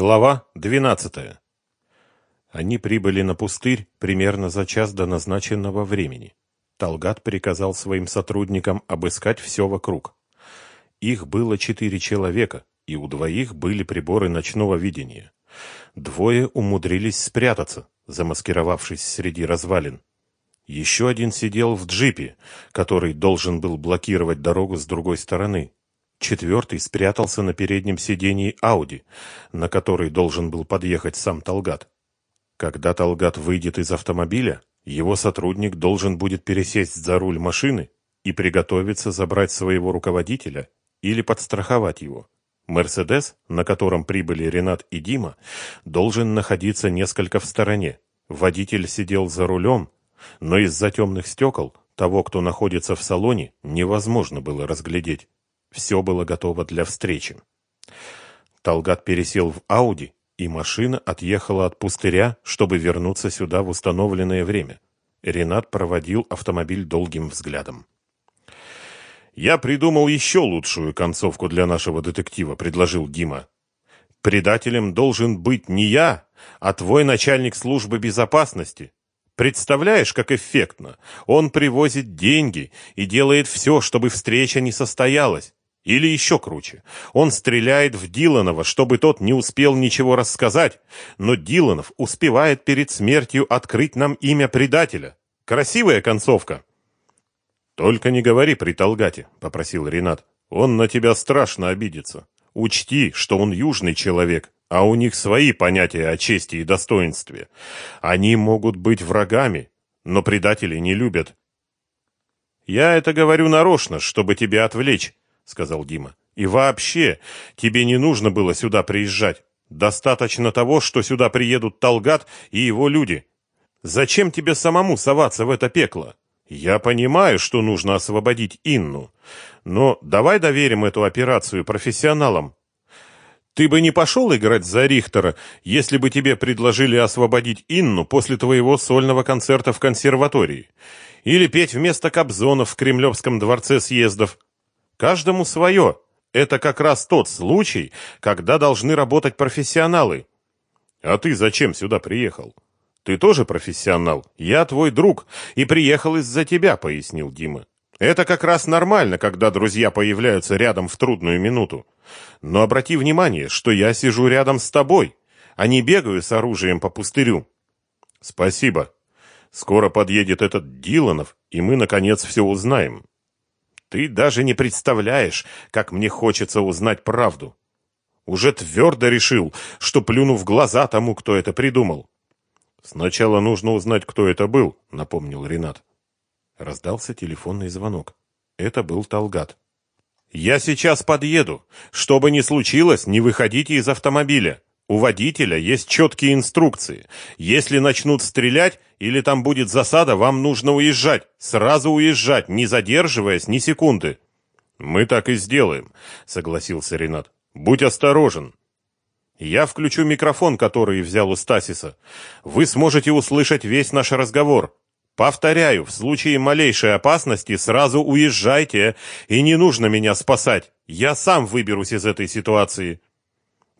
Глава 12. Они прибыли на пустырь примерно за час до назначенного времени. Талгат приказал своим сотрудникам обыскать все вокруг. Их было четыре человека, и у двоих были приборы ночного видения. Двое умудрились спрятаться, замаскировавшись среди развалин. Еще один сидел в джипе, который должен был блокировать дорогу с другой стороны. Четвертый спрятался на переднем сидении Ауди, на который должен был подъехать сам Талгат. Когда Талгат выйдет из автомобиля, его сотрудник должен будет пересесть за руль машины и приготовиться забрать своего руководителя или подстраховать его. «Мерседес», на котором прибыли Ренат и Дима, должен находиться несколько в стороне. Водитель сидел за рулем, но из-за темных стекол того, кто находится в салоне, невозможно было разглядеть. Все было готово для встречи. Талгат пересел в Ауди, и машина отъехала от пустыря, чтобы вернуться сюда в установленное время. Ренат проводил автомобиль долгим взглядом. «Я придумал еще лучшую концовку для нашего детектива», — предложил Дима. «Предателем должен быть не я, а твой начальник службы безопасности. Представляешь, как эффектно? Он привозит деньги и делает все, чтобы встреча не состоялась. Или еще круче. Он стреляет в Диланова, чтобы тот не успел ничего рассказать, но Диланов успевает перед смертью открыть нам имя предателя. Красивая концовка. Только не говори при Толгате, попросил Ренат. Он на тебя страшно обидится. Учти, что он южный человек, а у них свои понятия о чести и достоинстве. Они могут быть врагами, но предатели не любят. Я это говорю нарочно, чтобы тебя отвлечь, сказал Дима. И вообще, тебе не нужно было сюда приезжать. Достаточно того, что сюда приедут Талгат и его люди. Зачем тебе самому соваться в это пекло? Я понимаю, что нужно освободить Инну, но давай доверим эту операцию профессионалам. Ты бы не пошел играть за Рихтера, если бы тебе предложили освободить Инну после твоего сольного концерта в консерватории, или петь вместо Кобзона в Кремлевском дворце съездов. Каждому свое. Это как раз тот случай, когда должны работать профессионалы. А ты зачем сюда приехал? Ты тоже профессионал. Я твой друг и приехал из-за тебя, пояснил Дима. Это как раз нормально, когда друзья появляются рядом в трудную минуту. Но обрати внимание, что я сижу рядом с тобой, а не бегаю с оружием по пустырю. Спасибо. Скоро подъедет этот Диланов, и мы наконец все узнаем. Ты даже не представляешь, как мне хочется узнать правду. Уже твердо решил, что плюну в глаза тому, кто это придумал. Сначала нужно узнать, кто это был, напомнил Ренат. Раздался телефонный звонок. Это был Талгат. Я сейчас подъеду. Что бы ни случилось, не выходите из автомобиля. У водителя есть четкие инструкции. Если начнут стрелять или там будет засада, вам нужно уезжать. Сразу уезжать, не задерживаясь ни секунды. Мы так и сделаем, согласился Ренат. Будь осторожен. Я включу микрофон, который взял у Стасиса. Вы сможете услышать весь наш разговор. Повторяю, в случае малейшей опасности сразу уезжайте, и не нужно меня спасать. Я сам выберусь из этой ситуации.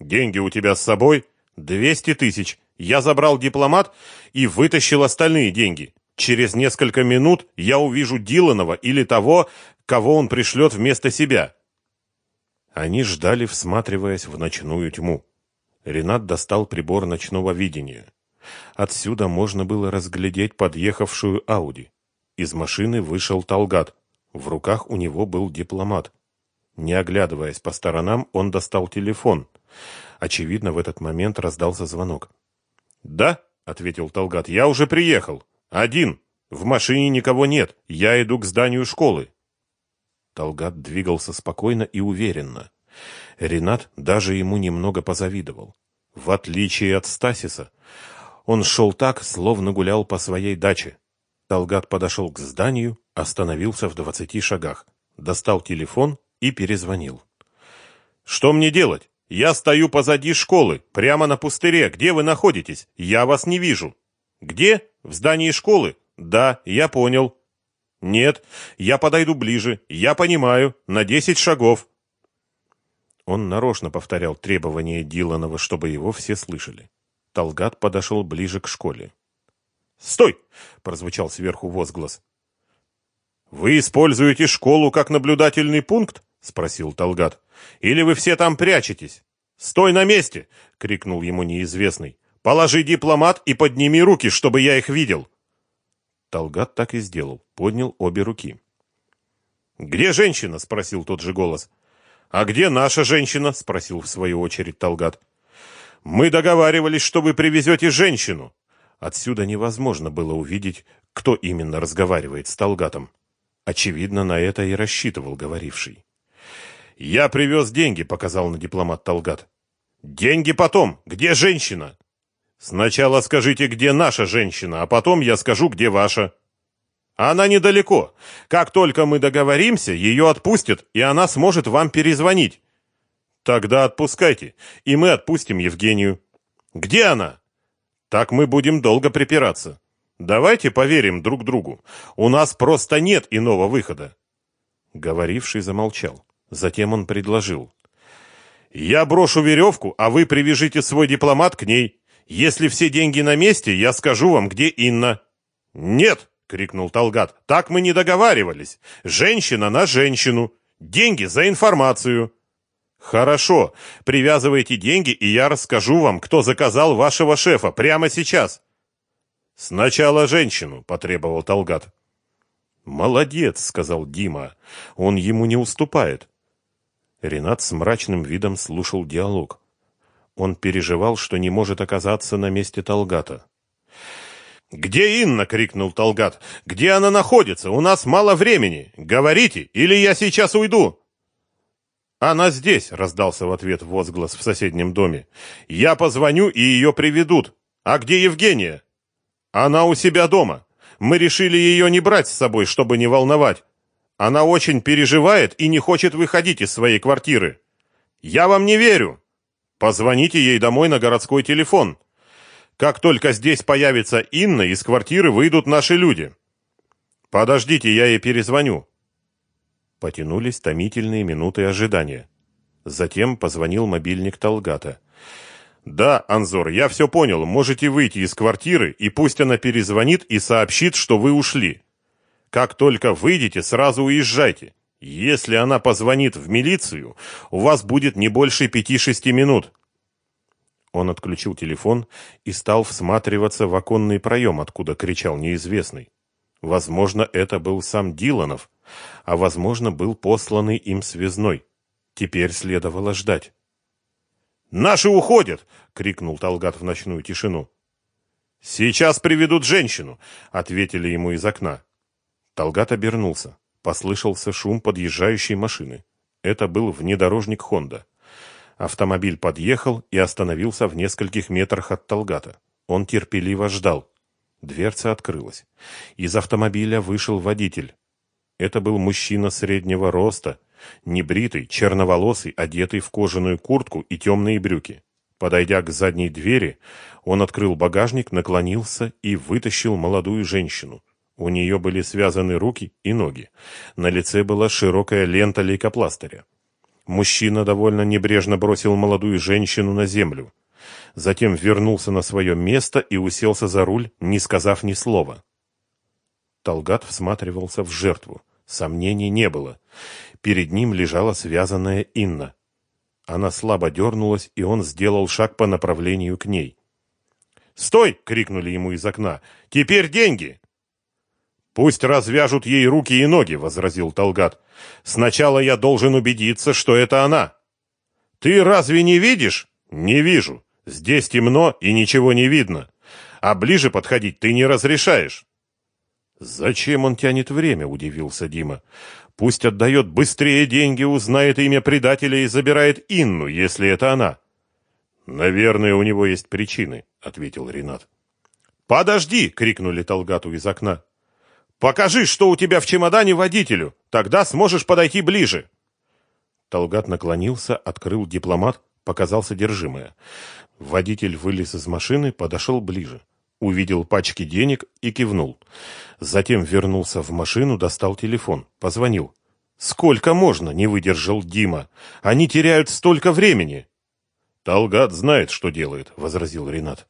Деньги у тебя с собой? Двести тысяч. Я забрал дипломат и вытащил остальные деньги. Через несколько минут я увижу Диланова или того, кого он пришлет вместо себя. Они ждали, всматриваясь в ночную тьму. Ренат достал прибор ночного видения. Отсюда можно было разглядеть подъехавшую Ауди. Из машины вышел Талгат. В руках у него был дипломат. Не оглядываясь по сторонам, он достал телефон. Очевидно, в этот момент раздался звонок. «Да», — ответил Талгат, — «я уже приехал. Один. В машине никого нет. Я иду к зданию школы». Талгат двигался спокойно и уверенно. Ренат даже ему немного позавидовал. В отличие от Стасиса, он шел так, словно гулял по своей даче. Талгат подошел к зданию, остановился в двадцати шагах, достал телефон и перезвонил. «Что мне делать? Я стою позади школы, прямо на пустыре. Где вы находитесь? Я вас не вижу». «Где? В здании школы?» «Да, я понял». «Нет, я подойду ближе. Я понимаю. На десять шагов». Он нарочно повторял требования Диланова, чтобы его все слышали. Талгат подошел ближе к школе. «Стой!» — прозвучал сверху возглас. «Вы используете школу как наблюдательный пункт?» — спросил Талгат. «Или вы все там прячетесь?» «Стой на месте!» — крикнул ему неизвестный. «Положи дипломат и подними руки, чтобы я их видел!» Талгат так и сделал, поднял обе руки. «Где женщина?» — спросил тот же голос. «А где наша женщина?» — спросил в свою очередь Талгат. «Мы договаривались, что вы привезете женщину». Отсюда невозможно было увидеть, кто именно разговаривает с Талгатом. Очевидно, на это и рассчитывал говоривший. «Я привез деньги», — показал на дипломат Талгат. «Деньги потом. Где женщина?» «Сначала скажите, где наша женщина, а потом я скажу, где ваша». Она недалеко. Как только мы договоримся, ее отпустят, и она сможет вам перезвонить. Тогда отпускайте, и мы отпустим Евгению. Где она? Так мы будем долго припираться. Давайте поверим друг другу. У нас просто нет иного выхода. Говоривший замолчал. Затем он предложил: "Я брошу веревку, а вы привяжите свой дипломат к ней. Если все деньги на месте, я скажу вам, где Инна". "Нет", — крикнул Талгат. «Так мы не договаривались. Женщина на женщину. Деньги за информацию». «Хорошо. Привязывайте деньги, и я расскажу вам, кто заказал вашего шефа прямо сейчас». «Сначала женщину», — потребовал Талгат. «Молодец», — сказал Дима. «Он ему не уступает». Ренат с мрачным видом слушал диалог. Он переживал, что не может оказаться на месте Талгата. «Где Инна?» — крикнул Талгат. «Где она находится? У нас мало времени. Говорите, или я сейчас уйду!» «Она здесь!» — раздался в ответ возглас в соседнем доме. «Я позвоню, и ее приведут. А где Евгения?» «Она у себя дома. Мы решили ее не брать с собой, чтобы не волновать. Она очень переживает и не хочет выходить из своей квартиры. Я вам не верю. Позвоните ей домой на городской телефон. Как только здесь появится Инна, из квартиры выйдут наши люди. Подождите, я ей перезвоню. Потянулись томительные минуты ожидания. Затем позвонил мобильник Талгата. Да, Анзор, я все понял. Можете выйти из квартиры, и пусть она перезвонит и сообщит, что вы ушли. Как только выйдете, сразу уезжайте. Если она позвонит в милицию, у вас будет не больше пяти-шести минут. Он отключил телефон и стал всматриваться в оконный проем, откуда кричал неизвестный. Возможно, это был сам Диланов, а возможно, был посланный им связной. Теперь следовало ждать. «Наши уходят!» — крикнул Талгат в ночную тишину. «Сейчас приведут женщину!» — ответили ему из окна. Талгат обернулся. Послышался шум подъезжающей машины. Это был внедорожник «Хонда». Автомобиль подъехал и остановился в нескольких метрах от Талгата. Он терпеливо ждал. Дверца открылась. Из автомобиля вышел водитель. Это был мужчина среднего роста, небритый, черноволосый, одетый в кожаную куртку и темные брюки. Подойдя к задней двери, он открыл багажник, наклонился и вытащил молодую женщину. У нее были связаны руки и ноги. На лице была широкая лента лейкопластыря. Мужчина довольно небрежно бросил молодую женщину на землю. Затем вернулся на свое место и уселся за руль, не сказав ни слова. Талгат всматривался в жертву. Сомнений не было. Перед ним лежала связанная Инна. Она слабо дернулась, и он сделал шаг по направлению к ней. «Стой!» — крикнули ему из окна. «Теперь деньги!» «Пусть развяжут ей руки и ноги», — возразил Талгат. «Сначала я должен убедиться, что это она». «Ты разве не видишь?» «Не вижу. Здесь темно и ничего не видно. А ближе подходить ты не разрешаешь». «Зачем он тянет время?» — удивился Дима. «Пусть отдает быстрее деньги, узнает имя предателя и забирает Инну, если это она». «Наверное, у него есть причины», — ответил Ренат. «Подожди!» — крикнули Талгату из окна. Покажи, что у тебя в чемодане водителю, тогда сможешь подойти ближе. Толгат наклонился, открыл дипломат, показал содержимое. Водитель вылез из машины, подошел ближе, увидел пачки денег и кивнул. Затем вернулся в машину, достал телефон, позвонил. Сколько можно, не выдержал Дима. Они теряют столько времени. Талгат знает, что делает, возразил Ренат.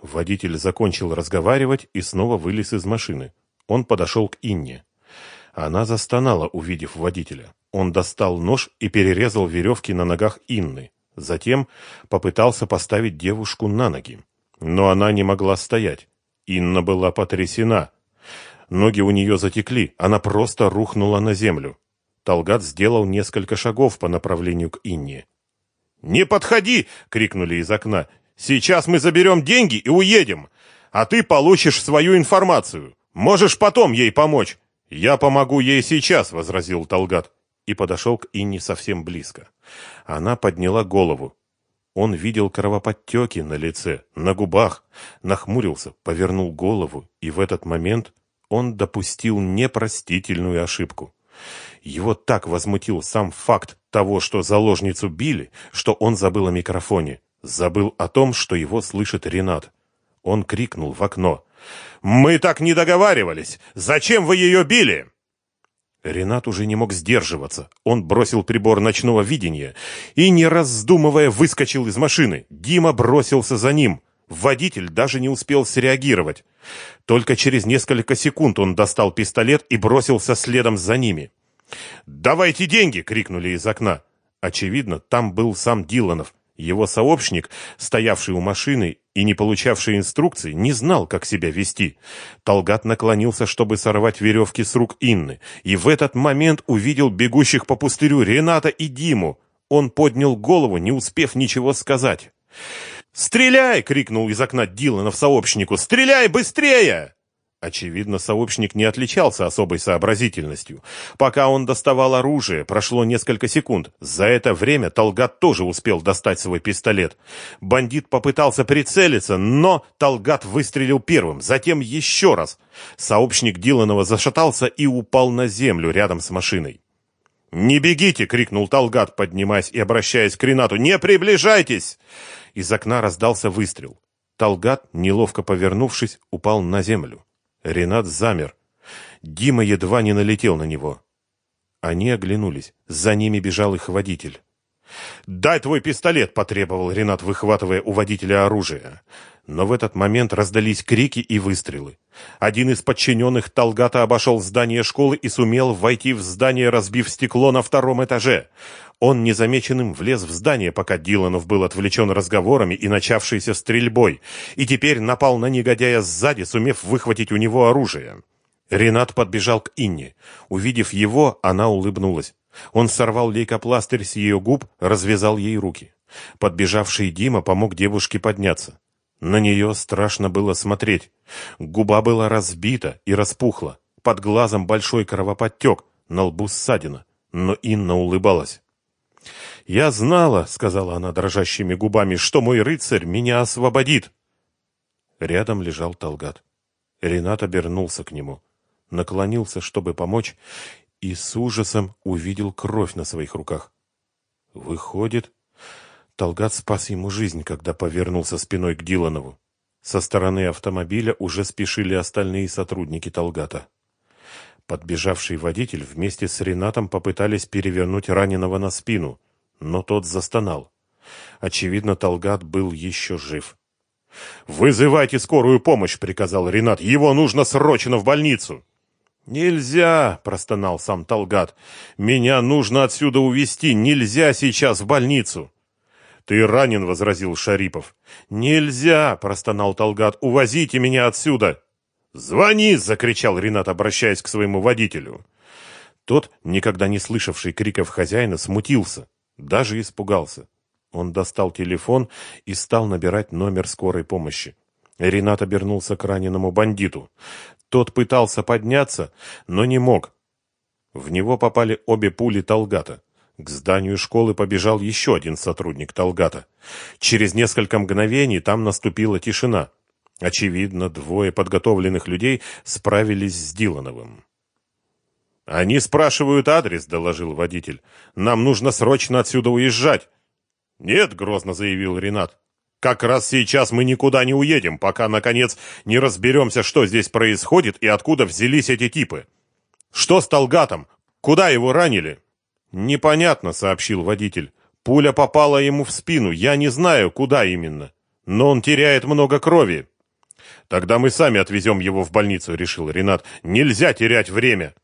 Водитель закончил разговаривать и снова вылез из машины. Он подошел к Инне. Она застонала, увидев водителя. Он достал нож и перерезал веревки на ногах Инны. Затем попытался поставить девушку на ноги. Но она не могла стоять. Инна была потрясена. Ноги у нее затекли, она просто рухнула на землю. Талгат сделал несколько шагов по направлению к Инне. «Не подходи!» — крикнули из окна. «Сейчас мы заберем деньги и уедем, а ты получишь свою информацию. Можешь потом ей помочь». «Я помогу ей сейчас», — возразил Талгат и подошел к Инне совсем близко. Она подняла голову. Он видел кровоподтеки на лице, на губах, нахмурился, повернул голову, и в этот момент он допустил непростительную ошибку. Его так возмутил сам факт того, что заложницу били, что он забыл о микрофоне, забыл о том, что его слышит Ренат. Он крикнул в окно. «Мы так не договаривались! Зачем вы ее били?» Ренат уже не мог сдерживаться. Он бросил прибор ночного видения и, не раздумывая, выскочил из машины. Дима бросился за ним. Водитель даже не успел среагировать. Только через несколько секунд он достал пистолет и бросился следом за ними. «Давайте деньги!» — крикнули из окна. Очевидно, там был сам Диланов. Его сообщник, стоявший у машины и не получавший инструкций, не знал, как себя вести. Талгат наклонился, чтобы сорвать веревки с рук Инны, и в этот момент увидел бегущих по пустырю Рената и Диму. Он поднял голову, не успев ничего сказать. «Стреляй!» — крикнул из окна Диланов сообщнику. «Стреляй быстрее!» Очевидно, сообщник не отличался особой сообразительностью. Пока он доставал оружие, прошло несколько секунд. За это время Талгат тоже успел достать свой пистолет. Бандит попытался прицелиться, но Талгат выстрелил первым, затем еще раз. Сообщник Диланова зашатался и упал на землю рядом с машиной. «Не бегите!» — крикнул Талгат, поднимаясь и обращаясь к Ренату. «Не приближайтесь!» Из окна раздался выстрел. Талгат, неловко повернувшись, упал на землю. Ренат замер. Дима едва не налетел на него. Они оглянулись. За ними бежал их водитель. «Дай твой пистолет!» — потребовал Ренат, выхватывая у водителя оружие. Но в этот момент раздались крики и выстрелы. Один из подчиненных Талгата обошел здание школы и сумел войти в здание, разбив стекло на втором этаже. Он незамеченным влез в здание, пока Диланов был отвлечен разговорами и начавшейся стрельбой, и теперь напал на негодяя сзади, сумев выхватить у него оружие. Ренат подбежал к Инне. Увидев его, она улыбнулась. Он сорвал лейкопластырь с ее губ, развязал ей руки. Подбежавший Дима помог девушке подняться. На нее страшно было смотреть. Губа была разбита и распухла. Под глазом большой кровоподтек, на лбу ссадина. Но Инна улыбалась. «Я знала», — сказала она дрожащими губами, — «что мой рыцарь меня освободит». Рядом лежал Талгат. Ренат обернулся к нему, наклонился, чтобы помочь, и с ужасом увидел кровь на своих руках. Выходит, Талгат спас ему жизнь, когда повернулся спиной к Диланову. Со стороны автомобиля уже спешили остальные сотрудники Талгата. Подбежавший водитель вместе с Ренатом попытались перевернуть раненого на спину, но тот застонал. Очевидно, Талгат был еще жив. «Вызывайте скорую помощь!» — приказал Ренат. «Его нужно срочно в больницу!» «Нельзя!» — простонал сам Талгат. «Меня нужно отсюда увезти! Нельзя сейчас в больницу!» «Ты ранен!» — возразил Шарипов. «Нельзя!» — простонал Талгат. «Увозите меня отсюда!» «Звони!» — закричал Ренат, обращаясь к своему водителю. Тот, никогда не слышавший криков хозяина, смутился, даже испугался. Он достал телефон и стал набирать номер скорой помощи. Ренат обернулся к раненому бандиту. Тот пытался подняться, но не мог. В него попали обе пули Талгата. К зданию школы побежал еще один сотрудник Талгата. Через несколько мгновений там наступила тишина. Очевидно, двое подготовленных людей справились с Дилановым. «Они спрашивают адрес», — доложил водитель. «Нам нужно срочно отсюда уезжать». «Нет», — грозно заявил Ренат. «Как раз сейчас мы никуда не уедем, пока, наконец, не разберемся, что здесь происходит и откуда взялись эти типы. Что с Талгатом? Куда его ранили?» «Непонятно», — сообщил водитель. «Пуля попала ему в спину, я не знаю, куда именно. Но он теряет много крови». «Тогда мы сами отвезем его в больницу», — решил Ренат. «Нельзя терять время».